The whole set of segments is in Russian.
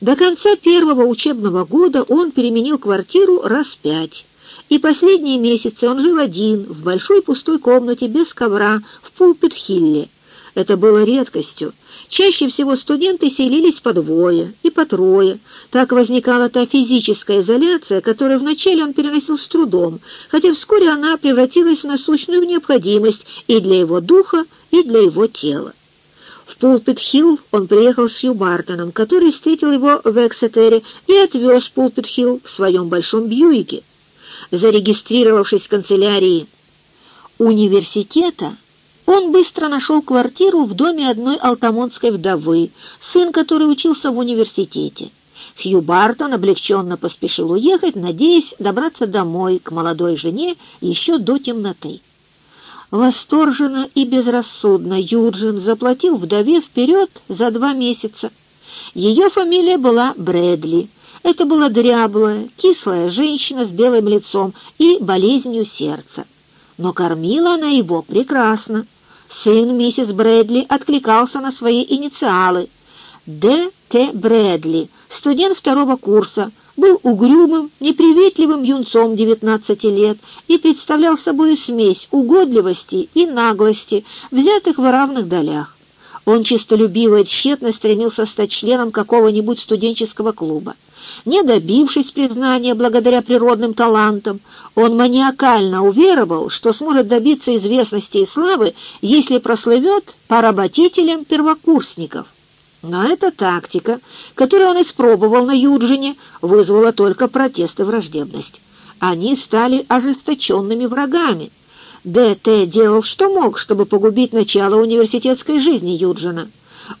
До конца первого учебного года он переменил квартиру раз пять, и последние месяцы он жил один в большой пустой комнате без ковра в Пулпит-Хилле. Это было редкостью. Чаще всего студенты селились по двое и по трое. Так возникала та физическая изоляция, которую вначале он переносил с трудом, хотя вскоре она превратилась в насущную необходимость и для его духа, и для его тела. В Пулпит-Хилл он приехал с Хью Бартоном, который встретил его в Эксетере и отвез Пулпит-Хилл в своем большом Бьюике. Зарегистрировавшись в канцелярии университета, он быстро нашел квартиру в доме одной алтамонской вдовы, сын которой учился в университете. Хью Бартон облегченно поспешил уехать, надеясь добраться домой к молодой жене еще до темноты. Восторженно и безрассудно Юджин заплатил вдове вперед за два месяца. Ее фамилия была Брэдли. Это была дряблая, кислая женщина с белым лицом и болезнью сердца. Но кормила она его прекрасно. Сын миссис Брэдли откликался на свои инициалы. Д. Т. Брэдли, студент второго курса, был угрюмым, неприветливым юнцом девятнадцати лет и представлял собой смесь угодливости и наглости, взятых в равных долях. Он чистолюбиво и тщетно стремился стать членом какого-нибудь студенческого клуба. Не добившись признания благодаря природным талантам, он маниакально уверовал, что сможет добиться известности и славы, если прослывет поработителем первокурсников. Но эта тактика, которую он испробовал на Юджине, вызвала только протест и враждебность. Они стали ожесточенными врагами. Д.Т. делал что мог, чтобы погубить начало университетской жизни Юджина.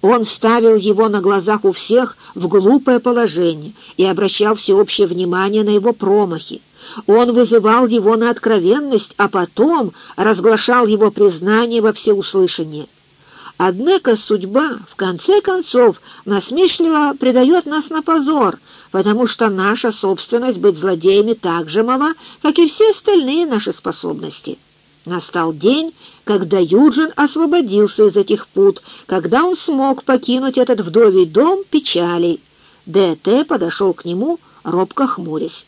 Он ставил его на глазах у всех в глупое положение и обращал всеобщее внимание на его промахи. Он вызывал его на откровенность, а потом разглашал его признание во всеуслышание. Однако судьба, в конце концов, насмешливо предает нас на позор, потому что наша собственность быть злодеями так же мала, как и все остальные наши способности. Настал день, когда Юджин освободился из этих пут, когда он смог покинуть этот вдовий дом печалей. Д.Т. подошел к нему, робко хмурясь.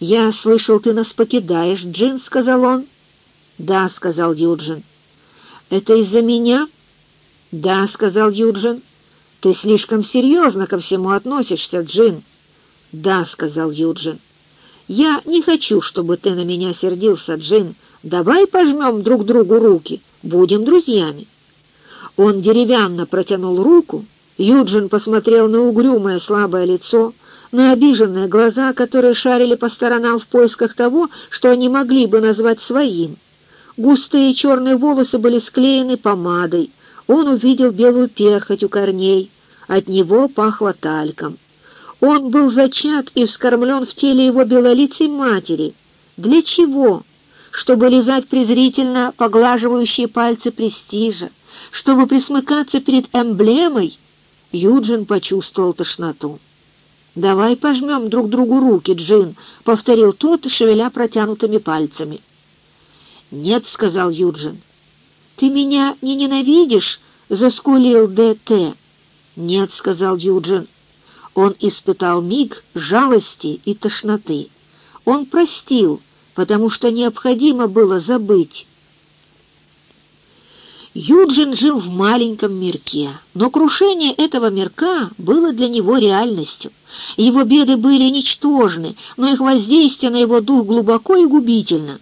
«Я слышал, ты нас покидаешь, Джин», — сказал он. «Да», — сказал Юджин. «Это из-за меня?» «Да», — сказал Юджин. «Ты слишком серьезно ко всему относишься, Джин». «Да», — сказал Юджин. «Я не хочу, чтобы ты на меня сердился, Джин. Давай пожмем друг другу руки, будем друзьями». Он деревянно протянул руку. Юджин посмотрел на угрюмое слабое лицо, на обиженные глаза, которые шарили по сторонам в поисках того, что они могли бы назвать своим. Густые черные волосы были склеены помадой. Он увидел белую перхоть у корней. От него пахло тальком. Он был зачат и вскормлен в теле его белолицей матери. Для чего? Чтобы лизать презрительно поглаживающие пальцы престижа, чтобы присмыкаться перед эмблемой, Юджин почувствовал тошноту. «Давай пожмем друг другу руки, Джин», — повторил тот, шевеля протянутыми пальцами. «Нет», — сказал Юджин. «Ты меня не ненавидишь?» — заскулил Д.Т. «Нет», — сказал Юджин. Он испытал миг жалости и тошноты. Он простил, потому что необходимо было забыть. Юджин жил в маленьком мирке, но крушение этого мирка было для него реальностью. Его беды были ничтожны, но их воздействие на его дух глубоко и губительно.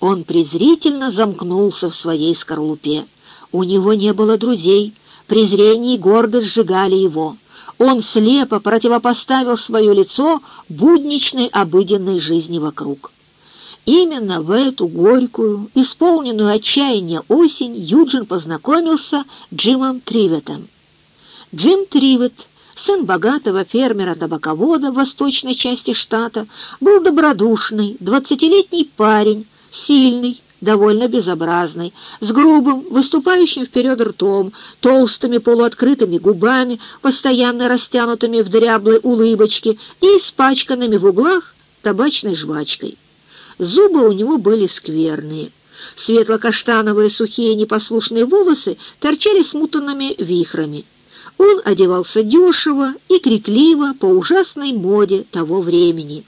Он презрительно замкнулся в своей скорлупе. У него не было друзей, презрение и гордость сжигали его. Он слепо противопоставил свое лицо будничной обыденной жизни вокруг. Именно в эту горькую, исполненную отчаяния осень Юджин познакомился с Джимом Триветом. Джим Тривет, сын богатого фермера-табаковода в восточной части штата, был добродушный, двадцатилетний парень, сильный, довольно безобразный, с грубым, выступающим вперед ртом, толстыми полуоткрытыми губами, постоянно растянутыми в дряблой улыбочке и испачканными в углах табачной жвачкой. Зубы у него были скверные. Светло-каштановые сухие непослушные волосы торчали смутанными вихрами. Он одевался дешево и крикливо по ужасной моде того времени.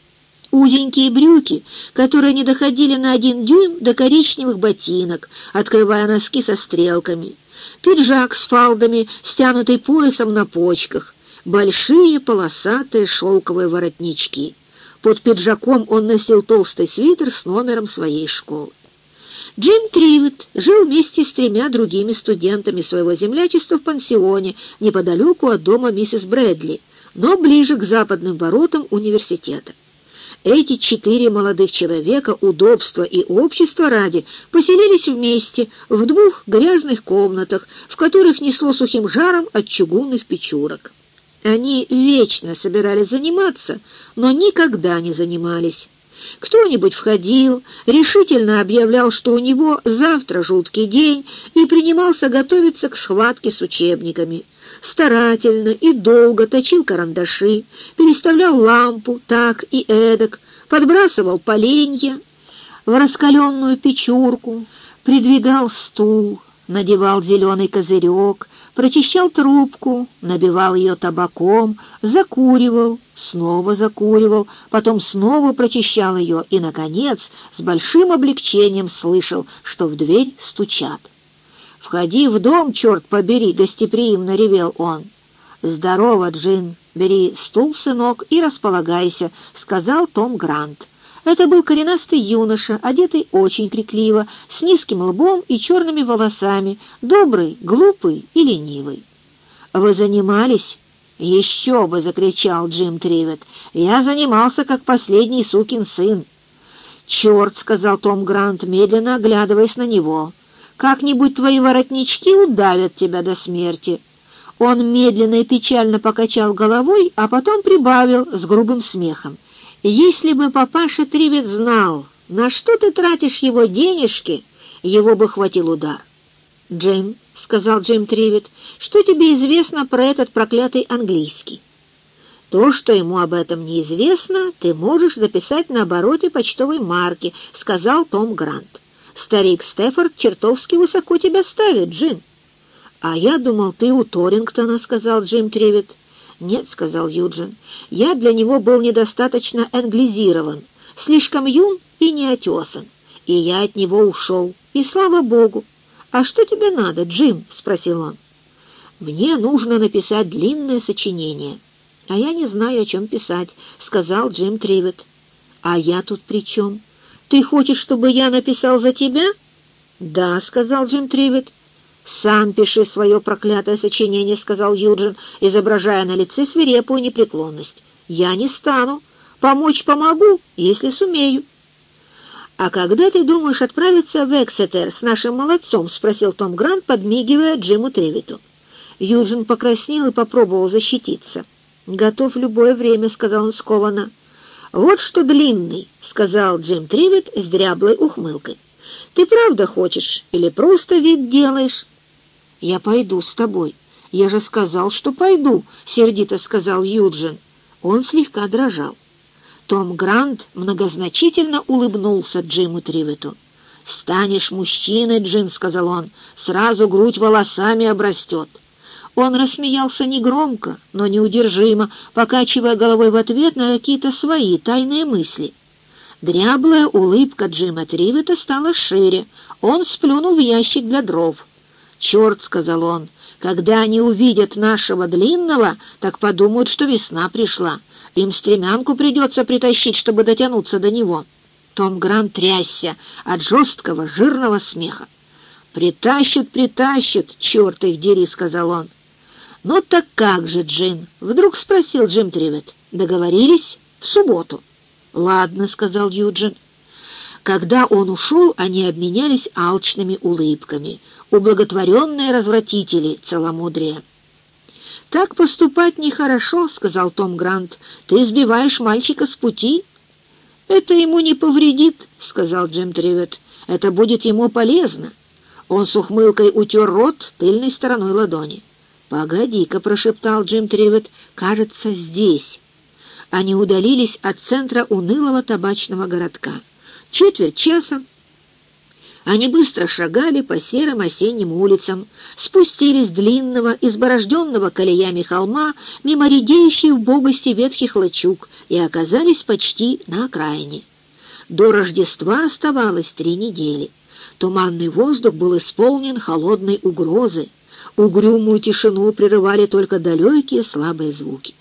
Узенькие брюки, которые не доходили на один дюйм до коричневых ботинок, открывая носки со стрелками, пиджак с фалдами, стянутый поясом на почках, большие полосатые шелковые воротнички. Под пиджаком он носил толстый свитер с номером своей школы. Джим Тривет жил вместе с тремя другими студентами своего землячества в пансионе неподалеку от дома миссис Брэдли, но ближе к западным воротам университета. Эти четыре молодых человека удобства и общества ради поселились вместе в двух грязных комнатах, в которых несло сухим жаром от чугунных печурок. Они вечно собирались заниматься, но никогда не занимались. Кто-нибудь входил, решительно объявлял, что у него завтра жуткий день, и принимался готовиться к схватке с учебниками. Старательно и долго точил карандаши, переставлял лампу так и эдак, подбрасывал поленья в раскаленную печурку, придвигал стул, надевал зеленый козырек, прочищал трубку, набивал ее табаком, закуривал, снова закуривал, потом снова прочищал ее и, наконец, с большим облегчением слышал, что в дверь стучат. «Входи в дом, черт побери!» — гостеприимно ревел он. «Здорово, Джин! Бери стул, сынок, и располагайся», — сказал Том Грант. Это был коренастый юноша, одетый очень крикливо, с низким лбом и черными волосами, добрый, глупый и ленивый. «Вы занимались?» «Еще бы!» — закричал Джим Тривет. «Я занимался, как последний сукин сын». «Черт!» — сказал Том Грант, медленно оглядываясь на него. «Как-нибудь твои воротнички удавят тебя до смерти». Он медленно и печально покачал головой, а потом прибавил с грубым смехом. Если бы папаша Тривет знал, на что ты тратишь его денежки, его бы хватил удар. «Джим», — сказал Джим Тривет, — «что тебе известно про этот проклятый английский?» «То, что ему об этом неизвестно, ты можешь записать на обороте почтовой марки», — сказал Том Грант. «Старик Стефорд чертовски высоко тебя ставит, Джим». «А я думал, ты у Торингтона», — сказал Джим Тривет. «Нет», — сказал Юджин, — «я для него был недостаточно англизирован, слишком юн и неотесан, и я от него ушел, и слава богу. А что тебе надо, Джим?» — спросил он. «Мне нужно написать длинное сочинение». «А я не знаю, о чем писать», — сказал Джим Тривет. «А я тут при чем? Ты хочешь, чтобы я написал за тебя?» «Да», — сказал Джим Тривет. «Сам пиши свое проклятое сочинение», — сказал Юджин, изображая на лице свирепую непреклонность. «Я не стану. Помочь помогу, если сумею». «А когда ты думаешь отправиться в Эксетер с нашим молодцом?» — спросил Том Грант, подмигивая Джиму Тревиту. Юджин покраснел и попробовал защититься. «Готов любое время», — сказал он скованно. «Вот что длинный», — сказал Джим Тривит с дряблой ухмылкой. «Ты правда хочешь или просто вид делаешь?» «Я пойду с тобой. Я же сказал, что пойду», — сердито сказал Юджин. Он слегка дрожал. Том Грант многозначительно улыбнулся Джиму Тривету. «Станешь мужчиной, Джин», — сказал он, — «сразу грудь волосами обрастет». Он рассмеялся негромко, но неудержимо, покачивая головой в ответ на какие-то свои тайные мысли. Дряблая улыбка Джима Тривета стала шире. Он сплюнул в ящик для дров. «Черт!» — сказал он. «Когда они увидят нашего длинного, так подумают, что весна пришла. Им стремянку придется притащить, чтобы дотянуться до него». Том Грант трясся от жесткого, жирного смеха. «Притащат, притащат, черт их дери!» — сказал он. «Ну так как же, Джин?» — вдруг спросил Джим Тривет. «Договорились? В субботу». «Ладно», — сказал Юджин. Когда он ушел, они обменялись алчными улыбками, ублаготворенные развратители целомудрия. «Так поступать нехорошо», — сказал Том Грант. «Ты сбиваешь мальчика с пути». «Это ему не повредит», — сказал Джим Тривет. «Это будет ему полезно». Он с ухмылкой утер рот тыльной стороной ладони. «Погоди-ка», — прошептал Джим Тривет, — «кажется, здесь». Они удалились от центра унылого табачного городка. Четверть часа Они быстро шагали по серым осенним улицам, спустились с длинного, изборожденного колеями холма, мимо редеющей в богости ветхих лачуг, и оказались почти на окраине. До Рождества оставалось три недели. Туманный воздух был исполнен холодной угрозы. Угрюмую тишину прерывали только далекие слабые звуки.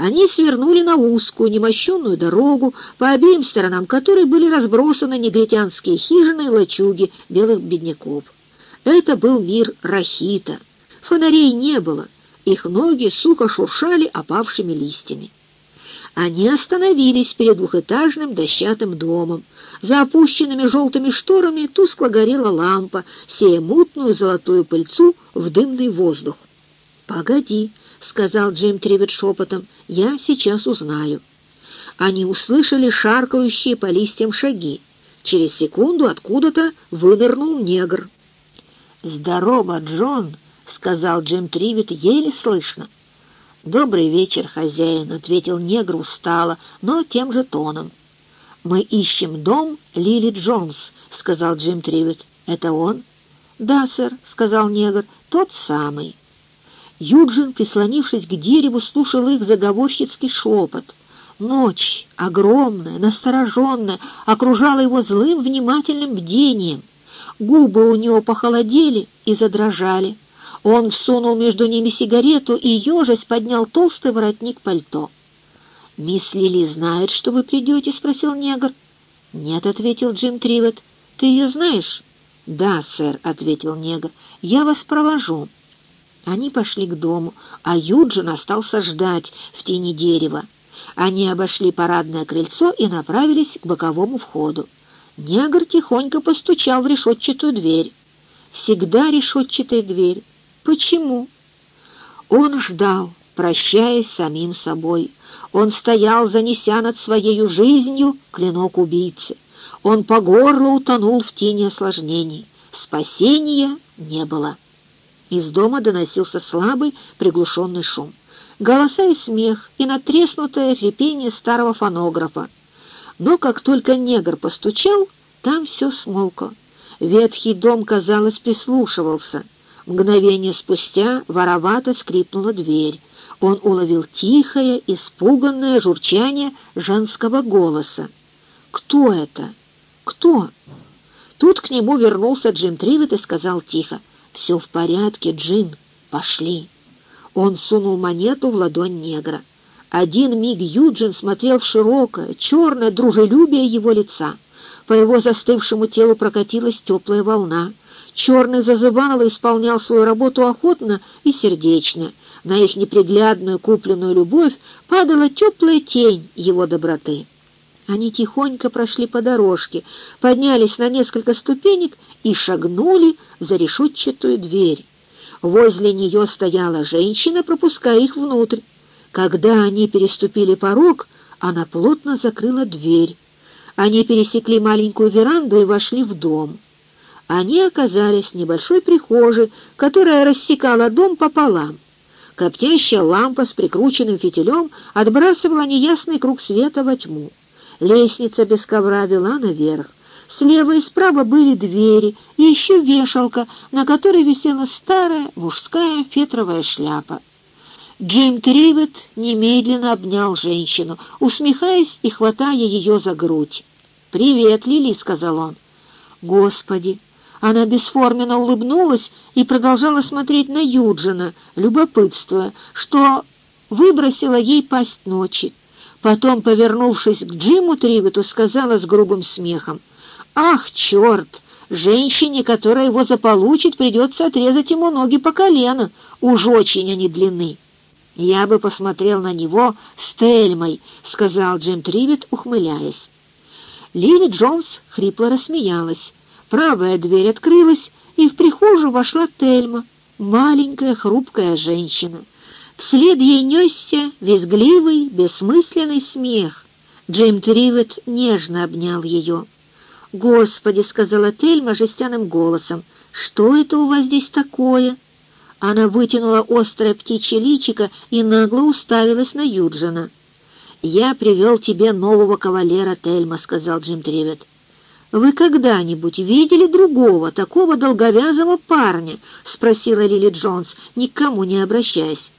Они свернули на узкую, немощенную дорогу, по обеим сторонам которой были разбросаны негритянские хижины и лачуги белых бедняков. Это был мир Рахита. Фонарей не было, их ноги сухо шуршали опавшими листьями. Они остановились перед двухэтажным дощатым домом. За опущенными желтыми шторами тускло горела лампа, сея мутную золотую пыльцу в дымный воздух. «Погоди», — сказал Джим Тривет шепотом, — «я сейчас узнаю». Они услышали шаркающие по листьям шаги. Через секунду откуда-то вынырнул негр. «Здорово, Джон», — сказал Джим Тривет еле слышно. «Добрый вечер, хозяин», — ответил негр устало, но тем же тоном. «Мы ищем дом Лили Джонс», — сказал Джим Тривет. «Это он?» «Да, сэр», — сказал негр, — «тот самый». Юджин, прислонившись к дереву, слушал их заговорщицкий шепот. Ночь, огромная, настороженная, окружала его злым внимательным бдением. Губы у него похолодели и задрожали. Он всунул между ними сигарету и, ежась, поднял толстый воротник пальто. «Мисс Лили знает, что вы придете?» — спросил негр. «Нет», — ответил Джим Тривет. «Ты ее знаешь?» «Да, сэр», — ответил негр. «Я вас провожу». Они пошли к дому, а Юджин остался ждать в тени дерева. Они обошли парадное крыльцо и направились к боковому входу. Негр тихонько постучал в решетчатую дверь. Всегда решетчатая дверь. Почему? Он ждал, прощаясь с самим собой. Он стоял, занеся над своей жизнью клинок убийцы. Он по горло утонул в тени осложнений. Спасения не было. Из дома доносился слабый, приглушенный шум. Голоса и смех, и натреснутое хрипение старого фонографа. Но как только негр постучал, там все смолкло. Ветхий дом, казалось, прислушивался. Мгновение спустя воровато скрипнула дверь. Он уловил тихое, испуганное журчание женского голоса. «Кто это? Кто?» Тут к нему вернулся Джим Тривет и сказал тихо. «Все в порядке, Джин, пошли». Он сунул монету в ладонь негра. Один миг Юджин смотрел в широкое, черное дружелюбие его лица. По его застывшему телу прокатилась теплая волна. Черный зазывал и исполнял свою работу охотно и сердечно. На их неприглядную купленную любовь падала теплая тень его доброты. Они тихонько прошли по дорожке, поднялись на несколько ступенек и шагнули за решетчатую дверь. Возле нее стояла женщина, пропуская их внутрь. Когда они переступили порог, она плотно закрыла дверь. Они пересекли маленькую веранду и вошли в дом. Они оказались в небольшой прихожей, которая рассекала дом пополам. Коптящая лампа с прикрученным фитилем отбрасывала неясный круг света во тьму. Лестница без ковра вела наверх. Слева и справа были двери и еще вешалка, на которой висела старая мужская фетровая шляпа. Джим Тривет немедленно обнял женщину, усмехаясь и хватая ее за грудь. «Привет, Лили», — сказал он. «Господи!» Она бесформенно улыбнулась и продолжала смотреть на Юджина, любопытствуя, что выбросила ей пасть ночи. Потом, повернувшись к Джиму Тривету, сказала с грубым смехом, «Ах, черт! Женщине, которая его заполучит, придется отрезать ему ноги по колено. Уж очень они длинны». «Я бы посмотрел на него с Тельмой», — сказал Джим Тривет, ухмыляясь. Лили Джонс хрипло рассмеялась. Правая дверь открылась, и в прихожую вошла Тельма, маленькая хрупкая женщина. Вслед ей несся визгливый, бессмысленный смех. Джим Тривет нежно обнял ее. «Господи!» — сказала Тельма жестяным голосом. «Что это у вас здесь такое?» Она вытянула острое птичье личико и нагло уставилась на Юджина. «Я привел тебе нового кавалера, Тельма», — сказал Джим Тривет. «Вы когда-нибудь видели другого, такого долговязого парня?» — спросила Лили Джонс, никому не обращаясь.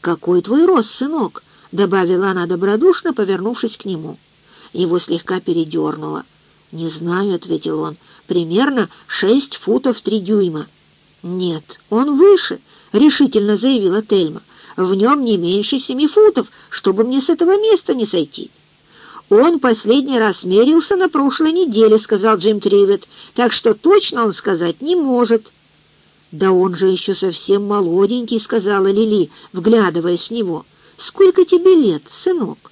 «Какой твой рост, сынок?» — добавила она добродушно, повернувшись к нему. Его слегка передернуло. «Не знаю», — ответил он, — «примерно шесть футов три дюйма». «Нет, он выше», — решительно заявила Тельма. «В нем не меньше семи футов, чтобы мне с этого места не сойти». «Он последний раз мерился на прошлой неделе», — сказал Джим Тривет, «так что точно он сказать не может». «Да он же еще совсем молоденький», — сказала Лили, вглядываясь в него. «Сколько тебе лет, сынок?»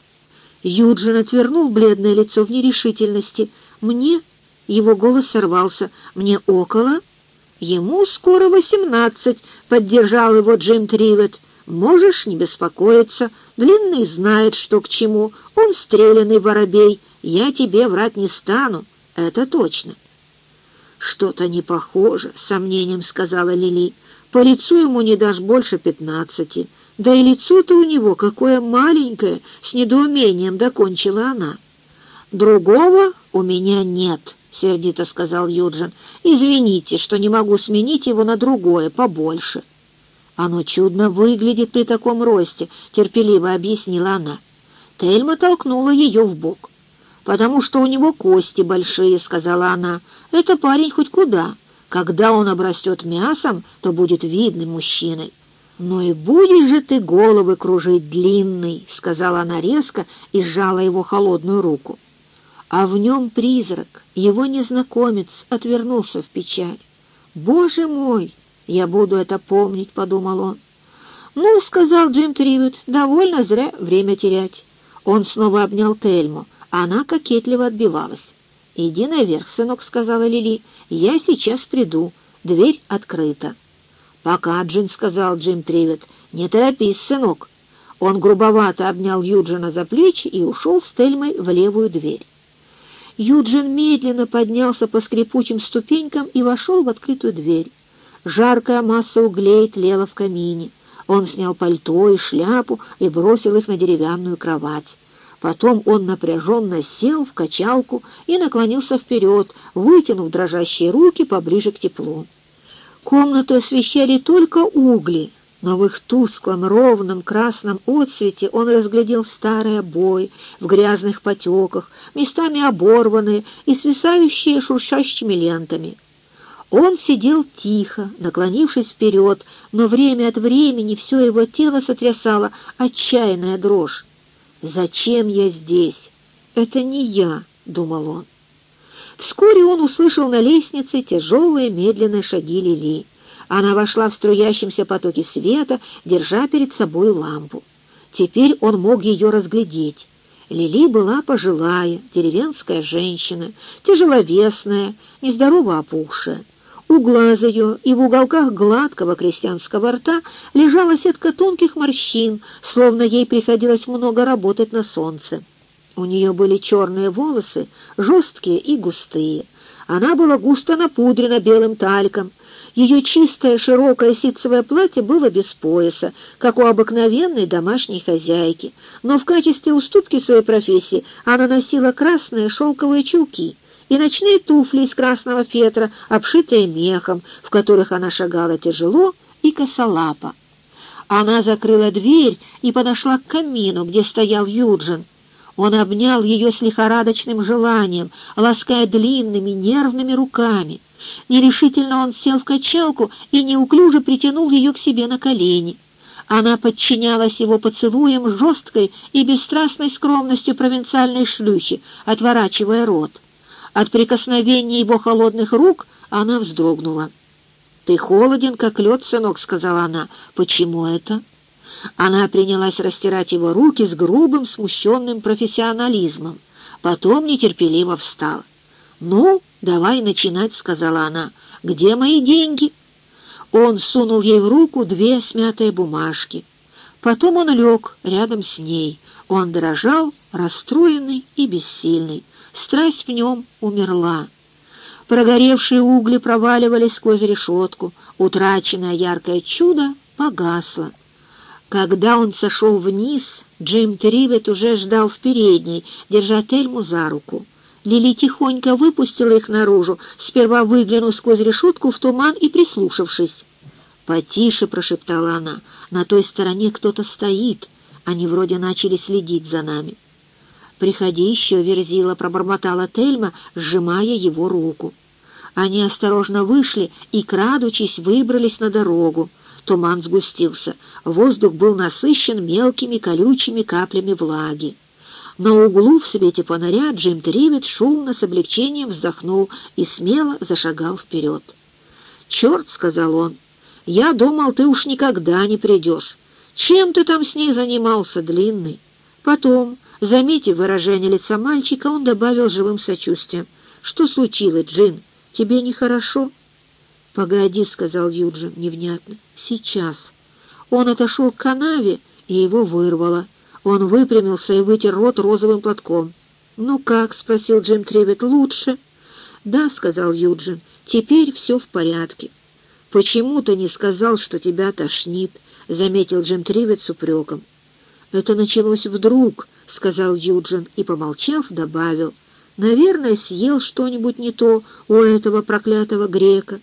Юджин отвернул бледное лицо в нерешительности. «Мне?» — его голос сорвался. «Мне около?» «Ему скоро восемнадцать», — поддержал его Джим Тривет. Можешь не беспокоиться, Длинный знает, что к чему, он стрелянный воробей, я тебе врать не стану, это точно. Что-то не похоже, сомнением сказала Лили. По лицу ему не дашь больше пятнадцати, да и лицо-то у него какое маленькое, с недоумением докончила она. Другого у меня нет, — сердито сказал Юджин. «Извините, что не могу сменить его на другое, побольше». «Оно чудно выглядит при таком росте», — терпеливо объяснила она. Тельма толкнула ее в бок. «Потому что у него кости большие», — сказала она. «Это парень хоть куда. Когда он обрастет мясом, то будет видным мужчиной». «Ну и будешь же ты головы кружить длинный», — сказала она резко и сжала его холодную руку. А в нем призрак, его незнакомец, отвернулся в печаль. «Боже мой!» «Я буду это помнить», — подумал он. «Ну, — сказал Джим Тривет, — довольно зря время терять». Он снова обнял Тельму, она кокетливо отбивалась. «Иди наверх, сынок», — сказала Лили, — «я сейчас приду, дверь открыта». «Пока, Джин», — сказал Джим Тривет, — «не торопись, сынок». Он грубовато обнял Юджина за плечи и ушел с Тельмой в левую дверь. Юджин медленно поднялся по скрипучим ступенькам и вошел в открытую дверь. Жаркая масса углей тлела в камине. Он снял пальто и шляпу и бросил их на деревянную кровать. Потом он напряженно сел в качалку и наклонился вперед, вытянув дрожащие руки поближе к теплу. Комнату освещали только угли, но в их тусклом, ровном красном отсвете он разглядел старый обои в грязных потеках, местами оборванные и свисающие шуршащими лентами. Он сидел тихо, наклонившись вперед, но время от времени все его тело сотрясало отчаянная дрожь. «Зачем я здесь? Это не я», — думал он. Вскоре он услышал на лестнице тяжелые медленные шаги Лили. Она вошла в струящемся потоке света, держа перед собой лампу. Теперь он мог ее разглядеть. Лили была пожилая, деревенская женщина, тяжеловесная, нездорово опухшая. У глаз ее и в уголках гладкого крестьянского рта лежала сетка тонких морщин, словно ей приходилось много работать на солнце. У нее были черные волосы, жесткие и густые. Она была густо напудрена белым тальком. Ее чистое широкое ситцевое платье было без пояса, как у обыкновенной домашней хозяйки, но в качестве уступки своей профессии она носила красные шелковые чулки — и ночные туфли из красного фетра, обшитые мехом, в которых она шагала тяжело и косолапо. Она закрыла дверь и подошла к камину, где стоял Юджин. Он обнял ее с лихорадочным желанием, лаская длинными нервными руками. Нерешительно он сел в качалку и неуклюже притянул ее к себе на колени. Она подчинялась его поцелуем жесткой и бесстрастной скромностью провинциальной шлюхи, отворачивая рот. От прикосновения его холодных рук она вздрогнула. «Ты холоден, как лед, сынок», — сказала она. «Почему это?» Она принялась растирать его руки с грубым, смущенным профессионализмом. Потом нетерпеливо встала. «Ну, давай начинать», — сказала она. «Где мои деньги?» Он сунул ей в руку две смятые бумажки. Потом он лег рядом с ней. Он дрожал, расстроенный и бессильный. Страсть в нем умерла. Прогоревшие угли проваливались сквозь решетку, утраченное яркое чудо погасло. Когда он сошел вниз, Джим Тривет уже ждал в передней, держа Тельму за руку. Лили тихонько выпустила их наружу, сперва выглянув сквозь решетку в туман и прислушавшись. «Потише», — прошептала она, — «на той стороне кто-то стоит. Они вроде начали следить за нами». «Приходи еще, Верзила», — пробормотала Тельма, сжимая его руку. Они осторожно вышли и, крадучись, выбрались на дорогу. Туман сгустился, воздух был насыщен мелкими колючими каплями влаги. На углу в свете фонаря Джим Тривет шумно с облегчением вздохнул и смело зашагал вперед. «Черт!» — сказал он. «Я думал, ты уж никогда не придешь. Чем ты там с ней занимался, длинный?» Потом, заметив выражение лица мальчика, он добавил живым сочувствием. «Что случилось, Джим? Тебе нехорошо?» «Погоди», — сказал Юджин невнятно, — «сейчас». Он отошел к канаве, и его вырвало. Он выпрямился и вытер рот розовым платком. «Ну как?» — спросил Джим Тревит. «Лучше?» «Да», — сказал Юджин, — «теперь все в порядке». «Почему ты не сказал, что тебя тошнит?» — заметил Джим Тривет с упреком. «Это началось вдруг», — сказал Юджин и, помолчав, добавил. «Наверное, съел что-нибудь не то у этого проклятого грека».